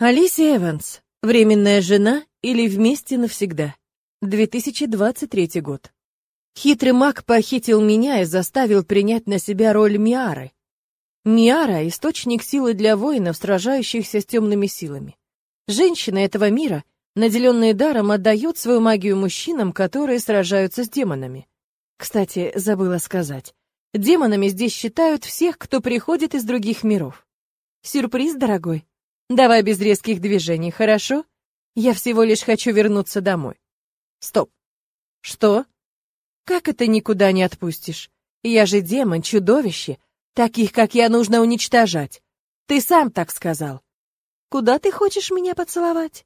Алисия Эванс. Временная жена или вместе навсегда. 2023 год. Хитрый маг похитил меня и заставил принять на себя роль Миары. Миара — источник силы для воинов, сражающихся с темными силами. Женщины этого мира, наделенные даром, отдают свою магию мужчинам, которые сражаются с демонами. Кстати, забыла сказать. Демонами здесь считают всех, кто приходит из других миров. Сюрприз, дорогой. Давай без резких движений, хорошо? Я всего лишь хочу вернуться домой. Стоп. Что? Как это никуда не отпустишь? Я же демон, чудовище. Таких, как я, нужно уничтожать. Ты сам так сказал. Куда ты хочешь меня поцеловать?